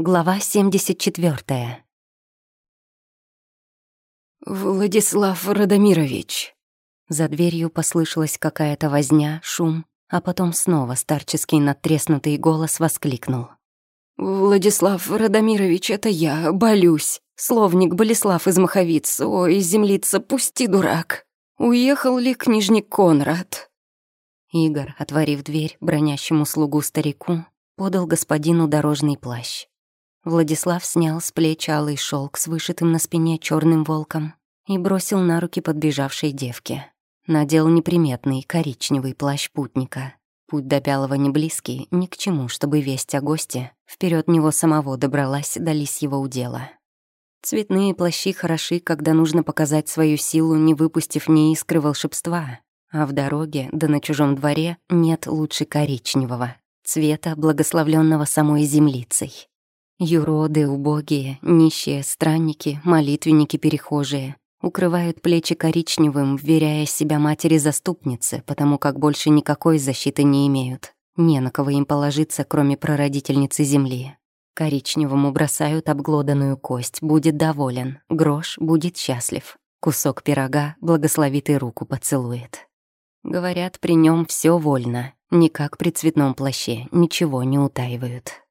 Глава 74. «Владислав Радомирович!» За дверью послышалась какая-то возня, шум, а потом снова старческий надтреснутый голос воскликнул. «Владислав Радомирович, это я, болюсь. Словник Болеслав из Маховиц. Ой, землица, пусти, дурак. Уехал ли книжник Конрад?» Игорь, отворив дверь бронящему слугу старику, подал господину дорожный плащ. Владислав снял с плеч алый шелк с вышитым на спине черным волком и бросил на руки подбежавшей девке. Надел неприметный коричневый плащ путника. Путь до Пялого не близкий, ни к чему, чтобы весть о госте вперед него самого добралась до лисьего удела. Цветные плащи хороши, когда нужно показать свою силу, не выпустив ни искры волшебства, а в дороге, да на чужом дворе, нет лучше коричневого, цвета, благословленного самой землицей. Юроды, убогие, нищие, странники, молитвенники перехожие укрывают плечи коричневым, вверяя себя матери-заступнице, потому как больше никакой защиты не имеют. Не на кого им положиться, кроме прародительницы земли. Коричневому бросают обглоданную кость, будет доволен, грош будет счастлив. Кусок пирога благословит и руку поцелует. Говорят, при нем все вольно, не как при цветном плаще, ничего не утаивают.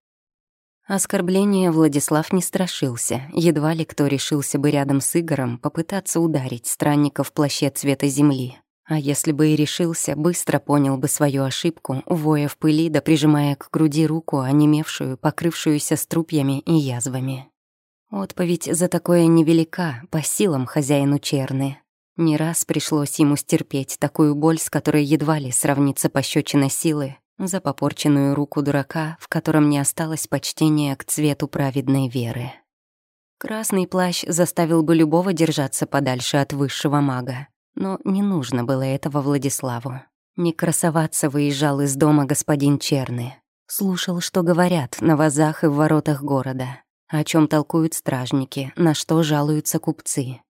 Оскорбления Владислав не страшился. Едва ли кто решился бы рядом с Игорем попытаться ударить странника в плаще цвета земли. А если бы и решился, быстро понял бы свою ошибку, воя в пыли да прижимая к груди руку, онемевшую, покрывшуюся струпьями и язвами. Отповедь за такое невелика, по силам хозяину черны. Не раз пришлось ему стерпеть такую боль, с которой едва ли сравнится пощечина силы, за попорченную руку дурака, в котором не осталось почтения к цвету праведной веры. Красный плащ заставил бы любого держаться подальше от высшего мага, но не нужно было этого Владиславу. Не красоваться выезжал из дома господин Черный. Слушал, что говорят на вазах и в воротах города, о чем толкуют стражники, на что жалуются купцы.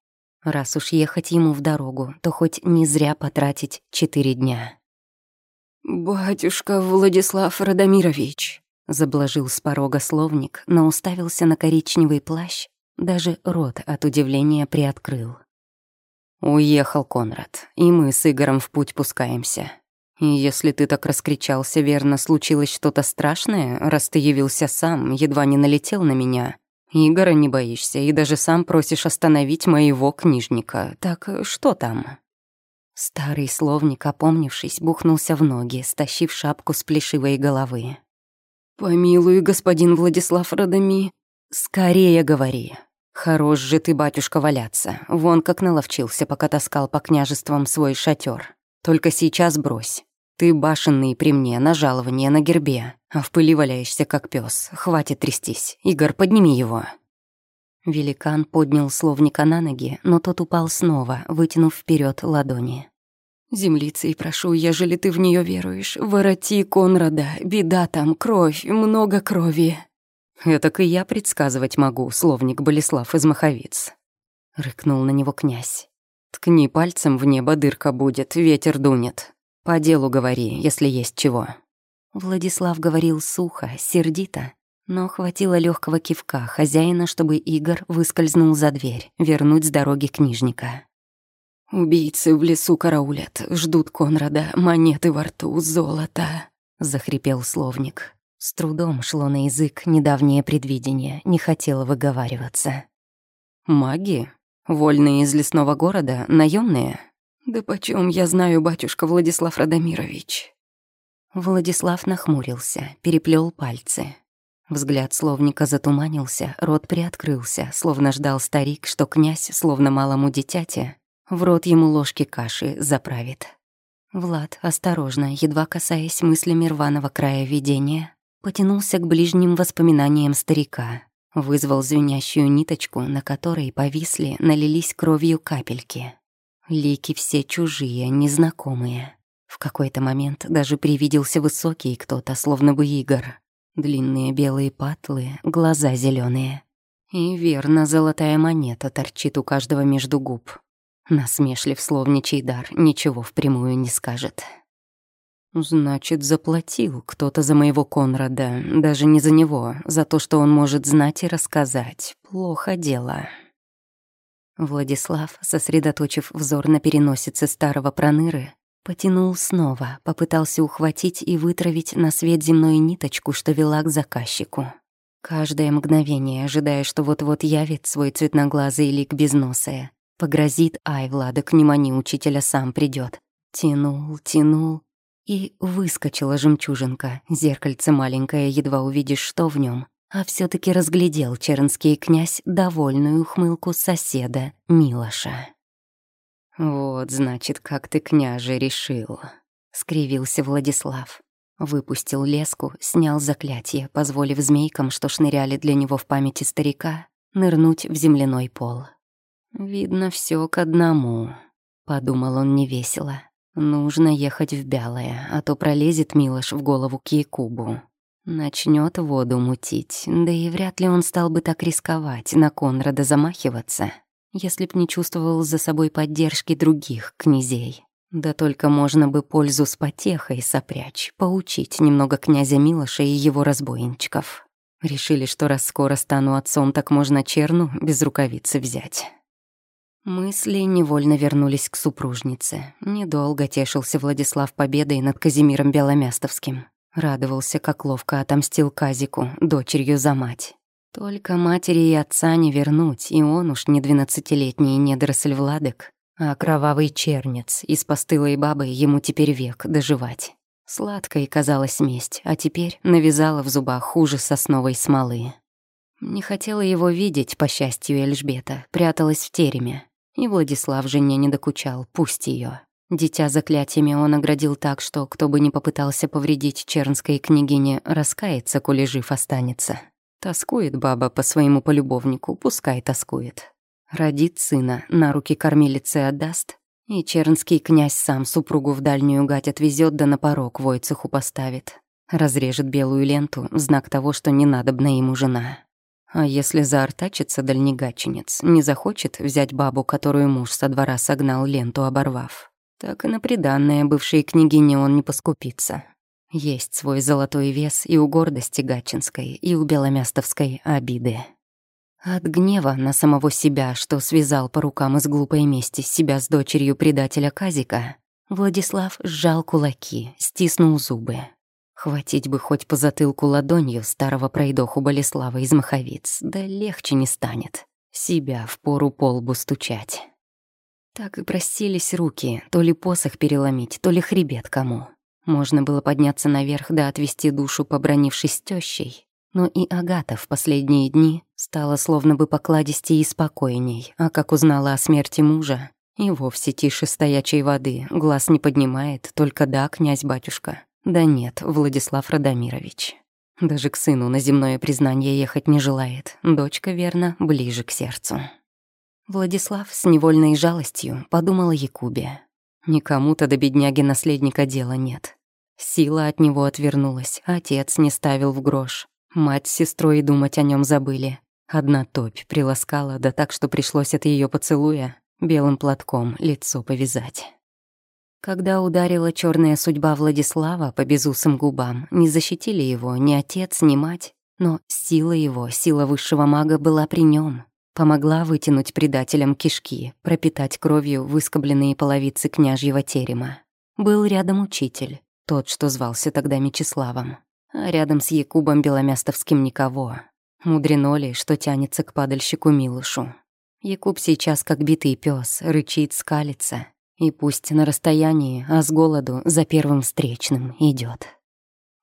Раз уж ехать ему в дорогу, то хоть не зря потратить четыре дня. «Батюшка Владислав Радомирович», — заблажил с порога словник, но уставился на коричневый плащ, даже рот от удивления приоткрыл. «Уехал Конрад, и мы с Игорем в путь пускаемся. И если ты так раскричался, верно, случилось что-то страшное, раз ты явился сам, едва не налетел на меня. Игора не боишься и даже сам просишь остановить моего книжника. Так что там?» Старый словник, опомнившись, бухнулся в ноги, стащив шапку с плешивой головы. «Помилуй, господин Владислав Радоми». «Скорее говори. Хорош же ты, батюшка, валяться. Вон как наловчился, пока таскал по княжествам свой шатер. Только сейчас брось. Ты башенный при мне, на жалование, на гербе, а в пыли валяешься, как пес. Хватит трястись. Игорь, подними его». Великан поднял словника на ноги, но тот упал снова, вытянув вперед ладони. «Землицей прошу, ежели ты в нее веруешь, вороти Конрада, беда там, кровь, много крови». «Это и я предсказывать могу, словник Болеслав из Маховиц», — рыкнул на него князь. «Ткни пальцем в небо, дырка будет, ветер дунет. По делу говори, если есть чего». Владислав говорил сухо, сердито, но хватило легкого кивка хозяина, чтобы Игорь выскользнул за дверь, вернуть с дороги книжника. «Убийцы в лесу караулят, ждут Конрада, монеты во рту, золото», — захрипел словник. С трудом шло на язык недавнее предвидение, не хотело выговариваться. «Маги? Вольные из лесного города? наемные? «Да почем я знаю, батюшка Владислав Радомирович?» Владислав нахмурился, переплел пальцы. Взгляд словника затуманился, рот приоткрылся, словно ждал старик, что князь, словно малому дитяте, в рот ему ложки каши заправит. Влад, осторожно, едва касаясь мыслями рваного края видения, потянулся к ближним воспоминаниям старика, вызвал звенящую ниточку, на которой повисли, налились кровью капельки. Лики все чужие, незнакомые. В какой-то момент даже привиделся высокий кто-то, словно бы Игорь. Длинные белые патлы, глаза зеленые. И верно, золотая монета торчит у каждого между губ. Насмешлив словничий дар, ничего впрямую не скажет. Значит, заплатил кто-то за моего Конрада, даже не за него, за то, что он может знать и рассказать. Плохо дело. Владислав, сосредоточив взор на переносице старого проныры, потянул снова, попытался ухватить и вытравить на свет земную ниточку, что вела к заказчику. Каждое мгновение, ожидая, что вот-вот явит свой цветноглазый лик безносая, погрозит «Ай, Владок, не мани, учителя сам придет. Тянул, тянул, и выскочила жемчужинка, зеркальце маленькое, едва увидишь, что в нем. А все таки разглядел чернский князь довольную ухмылку соседа Милоша. «Вот, значит, как ты, княже, решил», — скривился Владислав. Выпустил леску, снял заклятие, позволив змейкам, что шныряли для него в памяти старика, нырнуть в земляной пол. «Видно, все к одному», — подумал он невесело. Нужно ехать в Бялое, а то пролезет Милош в голову к Якубу. Начнет воду мутить, да и вряд ли он стал бы так рисковать, на Конрада замахиваться, если б не чувствовал за собой поддержки других князей. Да только можно бы пользу с потехой сопрячь, поучить немного князя Милоша и его разбойничков. Решили, что раз скоро стану отцом, так можно черну без рукавицы взять. Мысли невольно вернулись к супружнице. Недолго тешился Владислав победой над Казимиром Беломястовским. Радовался, как ловко отомстил Казику, дочерью за мать. Только матери и отца не вернуть, и он уж не двенадцатилетний недоросль Владык, а кровавый чернец, из постылой бабы ему теперь век доживать. Сладкой казалась месть, а теперь навязала в зубах хуже сосновой смолы. Не хотела его видеть, по счастью, Эльжбета, пряталась в тереме, и Владислав жене не докучал, пусть ее. Дитя заклятиями он оградил так, что кто бы ни попытался повредить чернской княгине, раскается, коли жив останется. Тоскует баба по своему полюбовнику, пускай тоскует. Родит сына, на руки кормилицы отдаст, и чернский князь сам супругу в дальнюю гать отвезет да на порог войцеху поставит. Разрежет белую ленту в знак того, что не надобна ему жена. А если заортачится дальнегаченец, не захочет взять бабу, которую муж со двора согнал, ленту оборвав, так и на приданное бывшей княгине он не поскупится. Есть свой золотой вес и у гордости гачинской, и у беломястовской обиды. От гнева на самого себя, что связал по рукам из глупой мести себя с дочерью предателя Казика, Владислав сжал кулаки, стиснул зубы. Хватить бы хоть по затылку ладонью старого пройдоху Болеслава из Маховиц, да легче не станет. Себя в пору полбу стучать. Так и просились руки, то ли посох переломить, то ли хребет кому. Можно было подняться наверх да отвести душу, побронившись тёщей. Но и Агата в последние дни стала словно бы покладистей и спокойней, а как узнала о смерти мужа, и вовсе тише стоячей воды, глаз не поднимает, только да, князь-батюшка. Да нет, Владислав Радомирович. Даже к сыну на земное признание ехать не желает. Дочка, верно, ближе к сердцу. Владислав с невольной жалостью подумал о Якубе. Никому-то до бедняги наследника дела нет. Сила от него отвернулась, отец не ставил в грош. Мать с сестрой думать о нем забыли. Одна топь приласкала, да так, что пришлось от ее поцелуя белым платком лицо повязать. Когда ударила черная судьба Владислава по безусым губам, не защитили его ни отец, ни мать, но сила его, сила высшего мага была при нем, помогла вытянуть предателям кишки, пропитать кровью выскобленные половицы княжьего терема. Был рядом учитель, тот, что звался тогда Мечиславом, а рядом с Якубом Беломястовским никого. Мудрено ли, что тянется к падальщику Милушу. Якуб сейчас как битый пес, рычит, скалится, и пусть на расстоянии, а с голоду за первым встречным идет.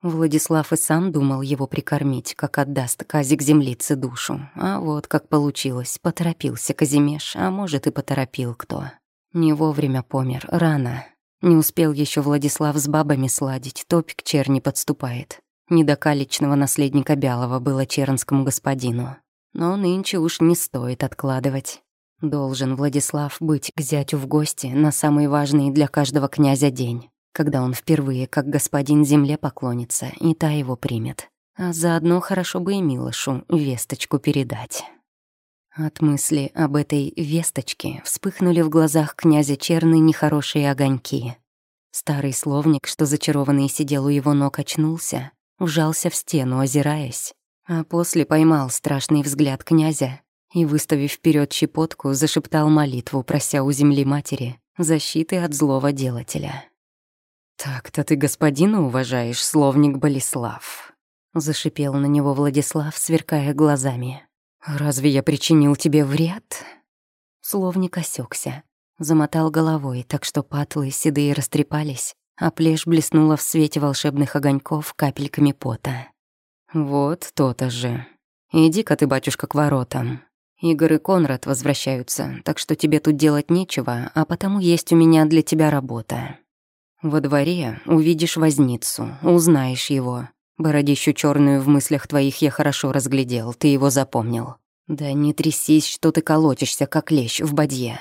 Владислав и сам думал его прикормить, как отдаст Казик землице душу. А вот как получилось, поторопился Казимеш, а может и поторопил кто. Не вовремя помер, рано. Не успел еще Владислав с бабами сладить, топик черни подступает. Не до калечного наследника Бялого было чернскому господину. Но нынче уж не стоит откладывать. Должен Владислав быть к зятю в гости на самый важный для каждого князя день, когда он впервые как господин земле поклонится, и та его примет. А заодно хорошо бы и Милошу весточку передать. От мысли об этой весточке вспыхнули в глазах князя Черны нехорошие огоньки. Старый словник, что зачарованный сидел у его ног, очнулся, вжался в стену, озираясь, а после поймал страшный взгляд князя и, выставив вперед щепотку, зашептал молитву, прося у земли матери защиты от злого делателя. «Так-то ты господина уважаешь, словник Болеслав», — зашипел на него Владислав, сверкая глазами. «Разве я причинил тебе вред?» Словник осекся, замотал головой, так что патлы седые растрепались, а плешь блеснула в свете волшебных огоньков капельками пота. «Вот то-то же. Иди-ка ты, батюшка, к воротам. Игорь и Конрад возвращаются, так что тебе тут делать нечего, а потому есть у меня для тебя работа. Во дворе увидишь возницу, узнаешь его. Бородищу черную в мыслях твоих я хорошо разглядел, ты его запомнил. Да не трясись, что ты колотишься, как лещ в бадье.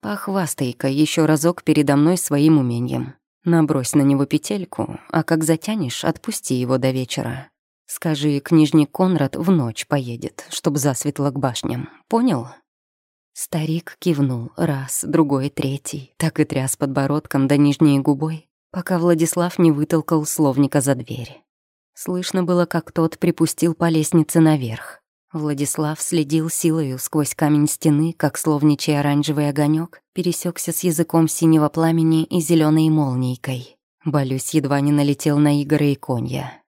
Похвастай-ка еще разок передо мной своим умением. Набрось на него петельку, а как затянешь, отпусти его до вечера. Скажи, книжник Конрад в ночь поедет, чтоб засветло к башням. Понял?» Старик кивнул раз, другой, третий, так и тряс подбородком до нижней губой, пока Владислав не вытолкал словника за дверь. Слышно было, как тот припустил по лестнице наверх. Владислав следил силою сквозь камень стены, как словничий оранжевый огонек пересекся с языком синего пламени и зеленой молнийкой. Болюсь едва не налетел на Игоря и Конья.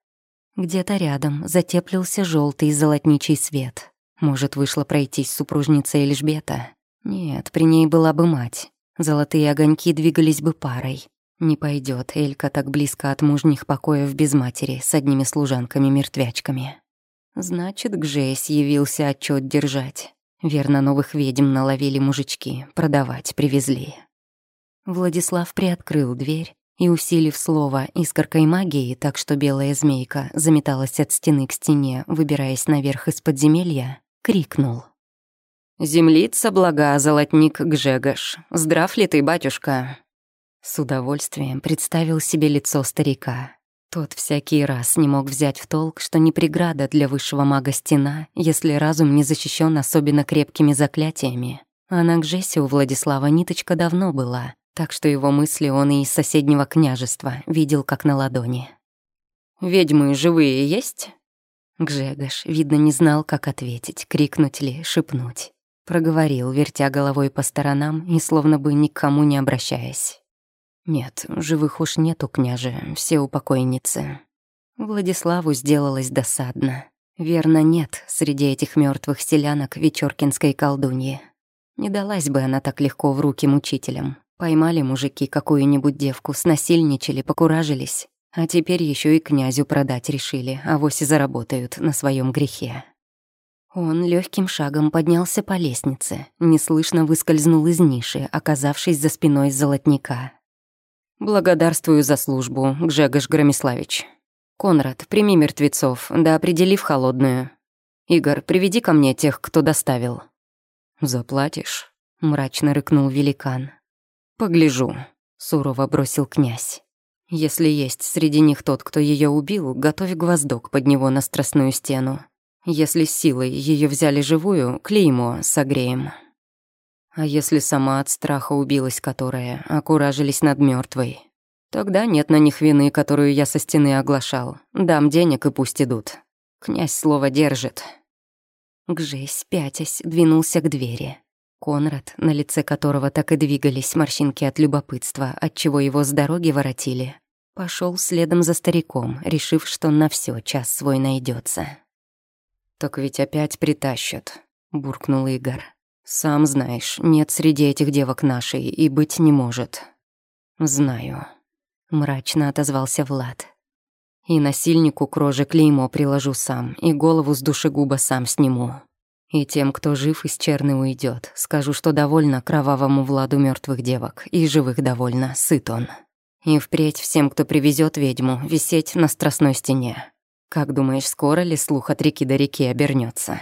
Где-то рядом затеплился желтый золотничий свет. Может, вышла пройтись супружница Эльжбета? Нет, при ней была бы мать. Золотые огоньки двигались бы парой. Не пойдет Элька так близко от мужних покоев без матери с одними служанками-мертвячками. Значит, Гжесь явился отчет держать. Верно, новых ведьм наловили мужички, продавать привезли. Владислав приоткрыл дверь и, усилив слово искоркой магии, так что белая змейка заметалась от стены к стене, выбираясь наверх из подземелья, крикнул. «Землица блага, золотник Гжегош. Здрав ли ты, батюшка?» С удовольствием представил себе лицо старика. Тот всякий раз не мог взять в толк, что не преграда для высшего мага стена, если разум не защищен особенно крепкими заклятиями. А на Гжесе у Владислава ниточка давно была, так что его мысли он и из соседнего княжества видел как на ладони. «Ведьмы живые есть?» Гжегош, видно, не знал, как ответить, крикнуть ли, шепнуть. Проговорил, вертя головой по сторонам и словно бы никому не обращаясь. «Нет, живых уж нету, княже, все упокойницы». Владиславу сделалось досадно. Верно, нет среди этих мертвых селянок вечеркинской колдуньи. Не далась бы она так легко в руки мучителям. Поймали мужики какую-нибудь девку, снасильничали, покуражились. А теперь еще и князю продать решили, а вось и заработают на своем грехе. Он легким шагом поднялся по лестнице, неслышно выскользнул из ниши, оказавшись за спиной золотника. «Благодарствую за службу, Гжегош Громиславич. Конрад, прими мертвецов, да определи в холодную. Игорь, приведи ко мне тех, кто доставил». «Заплатишь?» — мрачно рыкнул великан. «Погляжу», — сурово бросил князь. «Если есть среди них тот, кто ее убил, готовь гвоздок под него на страстную стену. Если силой ее взяли живую, клеймо согреем. А если сама от страха убилась которая, окуражились над мертвой, тогда нет на них вины, которую я со стены оглашал. Дам денег и пусть идут. Князь слово держит». Гжесь, пятясь, двинулся к двери. Конрад, на лице которого так и двигались морщинки от любопытства, отчего его с дороги воротили, пошел следом за стариком, решив, что на все час свой найдется. «Так ведь опять притащат», — буркнул Игорь. «Сам знаешь, нет среди этих девок нашей и быть не может». «Знаю», — мрачно отозвался Влад. «И насильнику к роже клеймо приложу сам, и голову с душегуба сам сниму. И тем, кто жив из черны уйдет, скажу, что довольно кровавому Владу мертвых девок, и живых довольно, сыт он. И впредь всем, кто привезет ведьму, висеть на страстной стене. Как думаешь, скоро ли слух от реки до реки обернется?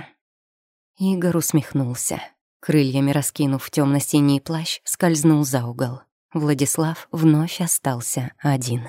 Игорь усмехнулся. Крыльями раскинув темно-синий плащ, скользнул за угол. Владислав вновь остался один.